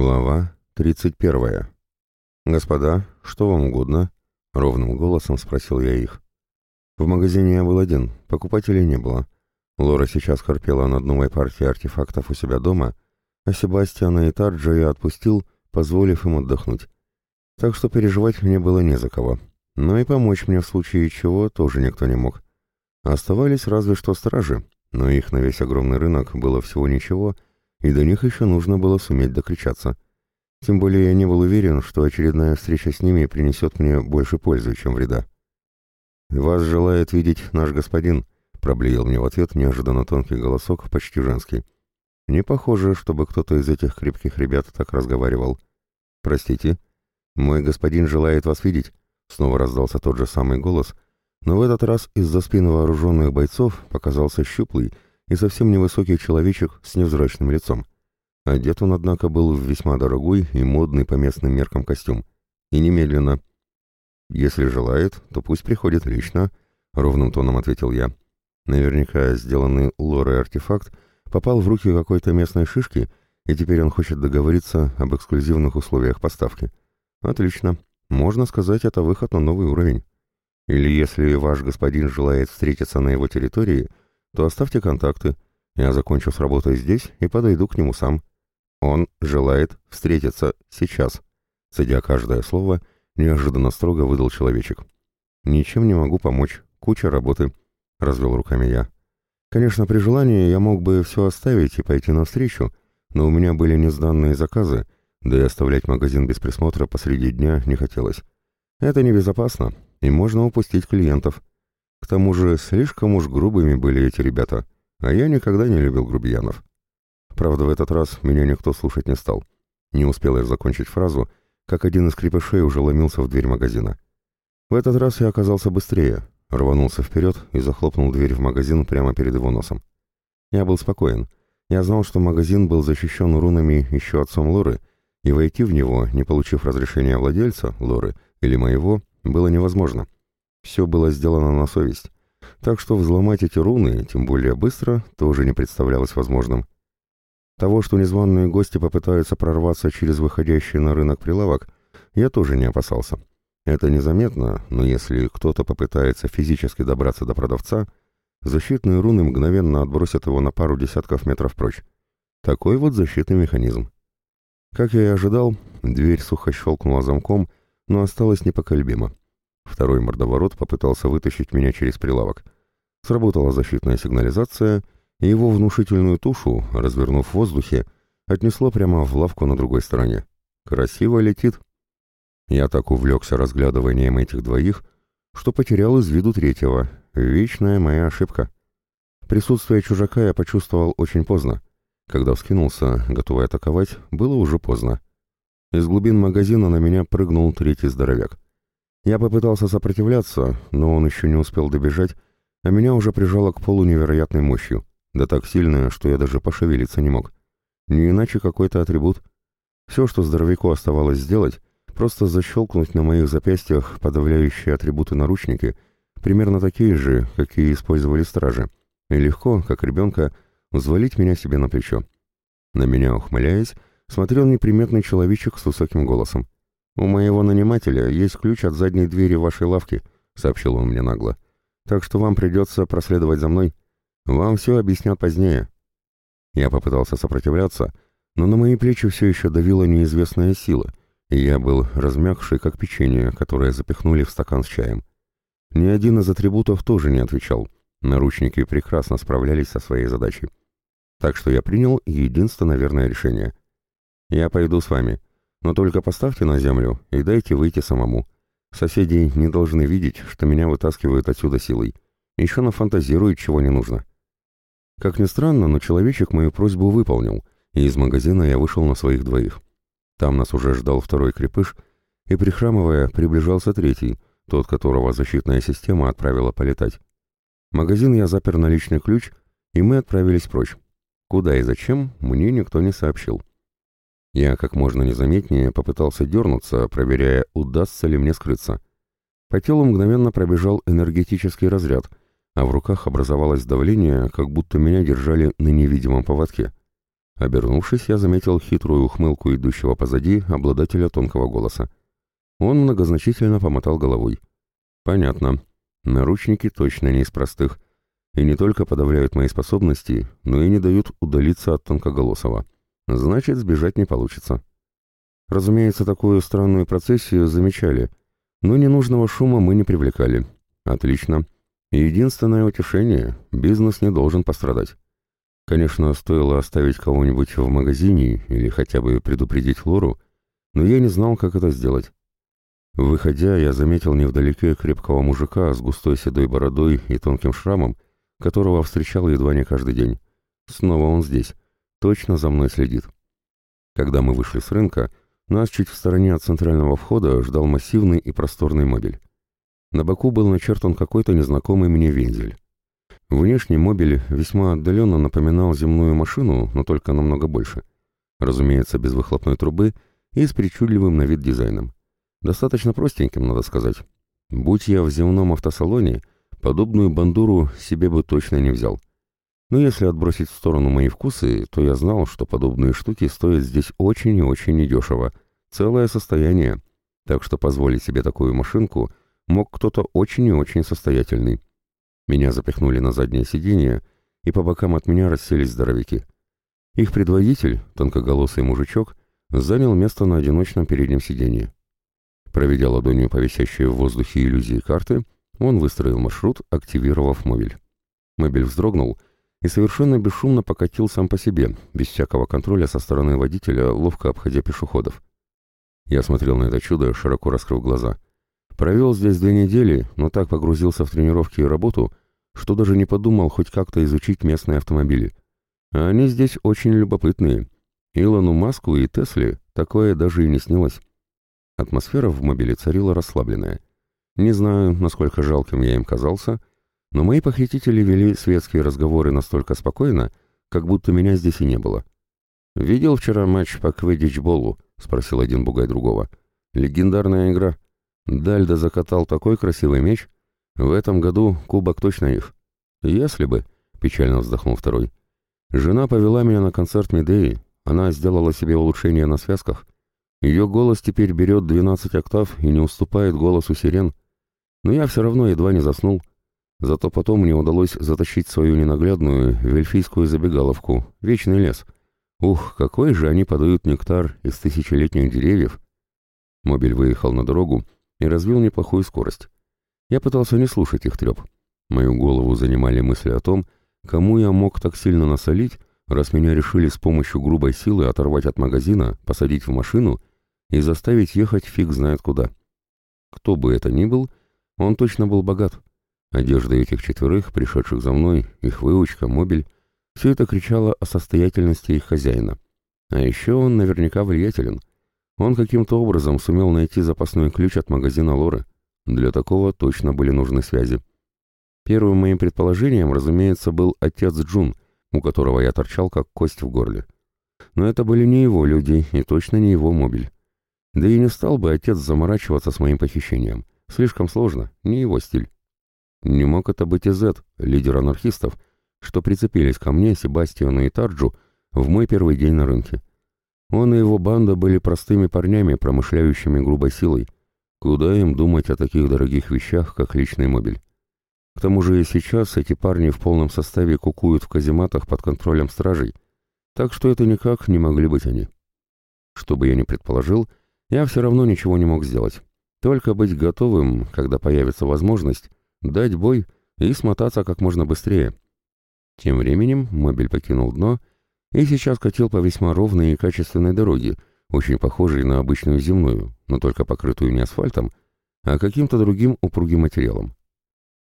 Глава 31. «Господа, что вам угодно?» — ровным голосом спросил я их. В магазине я был один, покупателей не было. Лора сейчас корпела над новой партией артефактов у себя дома, а Себастьяна и Тарджа я отпустил, позволив им отдохнуть. Так что переживать мне было не за кого. Но и помочь мне в случае чего тоже никто не мог. Оставались разве что стражи, но их на весь огромный рынок было всего ничего — и до них еще нужно было суметь докричаться. Тем более я не был уверен, что очередная встреча с ними принесет мне больше пользы, чем вреда. «Вас желает видеть наш господин», — проблеял мне в ответ неожиданно тонкий голосок, почти женский. Не похоже, чтобы кто-то из этих крепких ребят так разговаривал. «Простите, мой господин желает вас видеть», — снова раздался тот же самый голос, но в этот раз из-за спин вооруженных бойцов показался щуплый, и совсем невысокий человечек с невзрачным лицом. Одет он, однако, был в весьма дорогой и модный по местным меркам костюм. И немедленно. «Если желает, то пусть приходит лично», — ровным тоном ответил я. Наверняка сделанный лорой артефакт попал в руки какой-то местной шишки, и теперь он хочет договориться об эксклюзивных условиях поставки. Отлично. Можно сказать, это выход на новый уровень. Или если ваш господин желает встретиться на его территории — то оставьте контакты. Я закончу с работой здесь и подойду к нему сам. Он желает встретиться сейчас. Цедя каждое слово, неожиданно строго выдал человечек. «Ничем не могу помочь. Куча работы», — развел руками я. «Конечно, при желании я мог бы все оставить и пойти навстречу, но у меня были несданные заказы, да и оставлять магазин без присмотра посреди дня не хотелось. Это небезопасно, и можно упустить клиентов. К тому же слишком уж грубыми были эти ребята, а я никогда не любил грубиянов. Правда, в этот раз меня никто слушать не стал. Не успел я закончить фразу, как один из крепышей уже ломился в дверь магазина. В этот раз я оказался быстрее, рванулся вперед и захлопнул дверь в магазин прямо перед его носом. Я был спокоен. Я знал, что магазин был защищен рунами еще отцом Лоры, и войти в него, не получив разрешения владельца, Лоры, или моего, было невозможно. Все было сделано на совесть, так что взломать эти руны, тем более быстро, тоже не представлялось возможным. Того, что незваные гости попытаются прорваться через выходящий на рынок прилавок, я тоже не опасался. Это незаметно, но если кто-то попытается физически добраться до продавца, защитные руны мгновенно отбросят его на пару десятков метров прочь. Такой вот защитный механизм. Как я и ожидал, дверь сухо щелкнула замком, но осталась непоколебима. Второй мордоворот попытался вытащить меня через прилавок. Сработала защитная сигнализация, и его внушительную тушу, развернув в воздухе, отнесло прямо в лавку на другой стороне. Красиво летит. Я так увлекся разглядыванием этих двоих, что потерял из виду третьего. Вечная моя ошибка. Присутствие чужака я почувствовал очень поздно. Когда вскинулся, готовый атаковать, было уже поздно. Из глубин магазина на меня прыгнул третий здоровяк. Я попытался сопротивляться, но он еще не успел добежать, а меня уже прижало к полу невероятной мощью, да так сильно, что я даже пошевелиться не мог. Не иначе какой-то атрибут. Все, что здоровяку оставалось сделать, просто защелкнуть на моих запястьях подавляющие атрибуты наручники, примерно такие же, какие использовали стражи, и легко, как ребенка, взвалить меня себе на плечо. На меня, ухмыляясь, смотрел неприметный человечек с высоким голосом. «У моего нанимателя есть ключ от задней двери вашей лавки», — сообщил он мне нагло. «Так что вам придется проследовать за мной. Вам все объяснят позднее». Я попытался сопротивляться, но на мои плечи все еще давила неизвестная сила, и я был размягший, как печенье, которое запихнули в стакан с чаем. Ни один из атрибутов тоже не отвечал. Наручники прекрасно справлялись со своей задачей. Так что я принял единственное верное решение. «Я пойду с вами», но только поставьте на землю и дайте выйти самому. Соседи не должны видеть, что меня вытаскивают отсюда силой. Еще нафантазируют, чего не нужно. Как ни странно, но человечек мою просьбу выполнил, и из магазина я вышел на своих двоих. Там нас уже ждал второй крепыш, и, прихрамывая, приближался третий, тот, которого защитная система отправила полетать. Магазин я запер на личный ключ, и мы отправились прочь. Куда и зачем, мне никто не сообщил. Я как можно незаметнее попытался дернуться, проверяя, удастся ли мне скрыться. По телу мгновенно пробежал энергетический разряд, а в руках образовалось давление, как будто меня держали на невидимом поводке. Обернувшись, я заметил хитрую ухмылку идущего позади обладателя тонкого голоса. Он многозначительно помотал головой. «Понятно. Наручники точно не из простых. И не только подавляют мои способности, но и не дают удалиться от тонкоголосого. Значит, сбежать не получится». Разумеется, такую странную процессию замечали, но ненужного шума мы не привлекали. Отлично. Единственное утешение — бизнес не должен пострадать. Конечно, стоило оставить кого-нибудь в магазине или хотя бы предупредить Лору, но я не знал, как это сделать. Выходя, я заметил невдалеке крепкого мужика с густой седой бородой и тонким шрамом, которого встречал едва не каждый день. Снова он здесь. Точно за мной следит. Когда мы вышли с рынка, нас чуть в стороне от центрального входа ждал массивный и просторный мобиль. На боку был начертан какой-то незнакомый мне вензель. Внешний мобиль весьма отдаленно напоминал земную машину, но только намного больше. Разумеется, без выхлопной трубы и с причудливым на вид дизайном. Достаточно простеньким, надо сказать. Будь я в земном автосалоне, подобную бандуру себе бы точно не взял. Но если отбросить в сторону мои вкусы, то я знал, что подобные штуки стоят здесь очень и очень недешево. Целое состояние. Так что позволить себе такую машинку мог кто-то очень и очень состоятельный. Меня запихнули на заднее сиденье, и по бокам от меня расселись здоровяки. Их предводитель, тонкоголосый мужичок, занял место на одиночном переднем сиденье. Проведя ладонью по висящей в воздухе иллюзии карты, он выстроил маршрут, активировав мобиль. Мобиль вздрогнул и совершенно бесшумно покатил сам по себе, без всякого контроля со стороны водителя, ловко обходя пешеходов. Я смотрел на это чудо, широко раскрыв глаза. Провел здесь две недели, но так погрузился в тренировки и работу, что даже не подумал хоть как-то изучить местные автомобили. А они здесь очень любопытные. Илону Маску и Тесле такое даже и не снилось. Атмосфера в мобиле царила расслабленная. Не знаю, насколько жалким я им казался, но мои похитители вели светские разговоры настолько спокойно, как будто меня здесь и не было. «Видел вчера матч по кведдич-болу?» — спросил один бугай другого. «Легендарная игра. Дальда закатал такой красивый меч. В этом году кубок точно их». «Если бы», — печально вздохнул второй. «Жена повела меня на концерт Медеи. Она сделала себе улучшение на связках. Ее голос теперь берет 12 октав и не уступает голосу сирен. Но я все равно едва не заснул». Зато потом мне удалось затащить свою ненаглядную в эльфийскую забегаловку, вечный лес. Ух, какой же они подают нектар из тысячелетних деревьев! Мобиль выехал на дорогу и развил неплохую скорость. Я пытался не слушать их треп. Мою голову занимали мысли о том, кому я мог так сильно насолить, раз меня решили с помощью грубой силы оторвать от магазина, посадить в машину и заставить ехать фиг знает куда. Кто бы это ни был, он точно был богат. Одежда этих четверых, пришедших за мной, их выучка, мобиль, все это кричало о состоятельности их хозяина. А еще он наверняка влиятелен. Он каким-то образом сумел найти запасной ключ от магазина Лоры. Для такого точно были нужны связи. Первым моим предположением, разумеется, был отец Джун, у которого я торчал как кость в горле. Но это были не его люди и точно не его мобиль. Да и не стал бы отец заморачиваться с моим похищением. Слишком сложно, не его стиль. Не мог это быть и Зет, лидер анархистов, что прицепились ко мне, Себастьяну и Тарджу, в мой первый день на рынке. Он и его банда были простыми парнями, промышляющими грубой силой. Куда им думать о таких дорогих вещах, как личный мобиль? К тому же и сейчас эти парни в полном составе кукуют в казематах под контролем стражей, так что это никак не могли быть они. Что бы я ни предположил, я все равно ничего не мог сделать. Только быть готовым, когда появится возможность, дать бой и смотаться как можно быстрее. Тем временем мобиль покинул дно и сейчас катил по весьма ровной и качественной дороге, очень похожей на обычную земную, но только покрытую не асфальтом, а каким-то другим упругим материалом.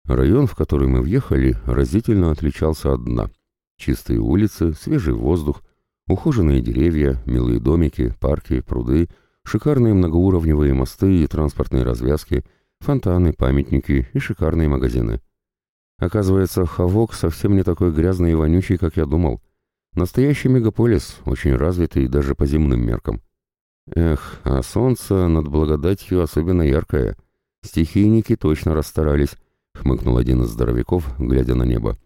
Район, в который мы въехали, разительно отличался от дна. Чистые улицы, свежий воздух, ухоженные деревья, милые домики, парки, пруды, шикарные многоуровневые мосты и транспортные развязки — фонтаны, памятники и шикарные магазины. Оказывается, Хавок совсем не такой грязный и вонючий, как я думал. Настоящий мегаполис, очень развитый даже по земным меркам. Эх, а солнце над благодатью особенно яркое. Стихийники точно расстарались, хмыкнул один из здоровяков, глядя на небо.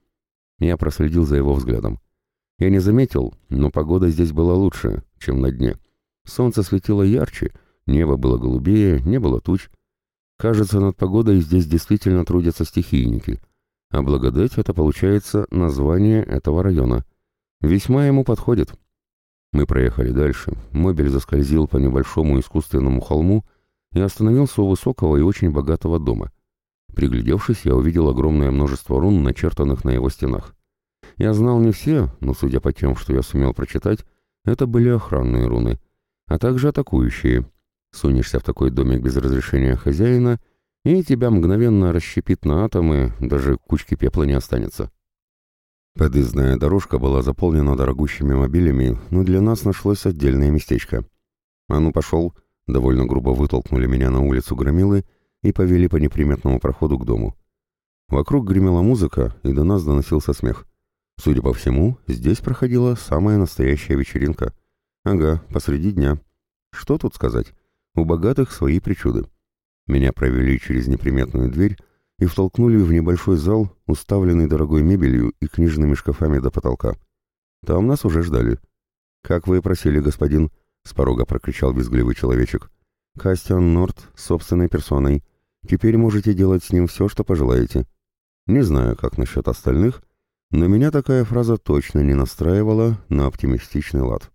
Я проследил за его взглядом. Я не заметил, но погода здесь была лучше, чем на дне. Солнце светило ярче, небо было голубее, не было туч. Кажется, над погодой здесь действительно трудятся стихийники. А благодать — это, получается, название этого района. Весьма ему подходит. Мы проехали дальше. Мобиль заскользил по небольшому искусственному холму и остановился у высокого и очень богатого дома. Приглядевшись, я увидел огромное множество рун, начертанных на его стенах. Я знал не все, но, судя по тем, что я сумел прочитать, это были охранные руны, а также атакующие. Сунешься в такой домик без разрешения хозяина, и тебя мгновенно расщепит на атомы, даже кучки пепла не останется. Подъездная дорожка была заполнена дорогущими мобилями, но для нас нашлось отдельное местечко. «А ну пошел!» — довольно грубо вытолкнули меня на улицу громилы и повели по неприметному проходу к дому. Вокруг гремела музыка, и до нас доносился смех. Судя по всему, здесь проходила самая настоящая вечеринка. Ага, посреди дня. Что тут сказать? У богатых свои причуды. Меня провели через неприметную дверь и втолкнули в небольшой зал, уставленный дорогой мебелью и книжными шкафами до потолка. Там нас уже ждали. «Как вы и просили, господин», — с порога прокричал визгливый человечек. «Кастиан Норт собственной персоной. Теперь можете делать с ним все, что пожелаете». Не знаю, как насчет остальных, но меня такая фраза точно не настраивала на оптимистичный лад.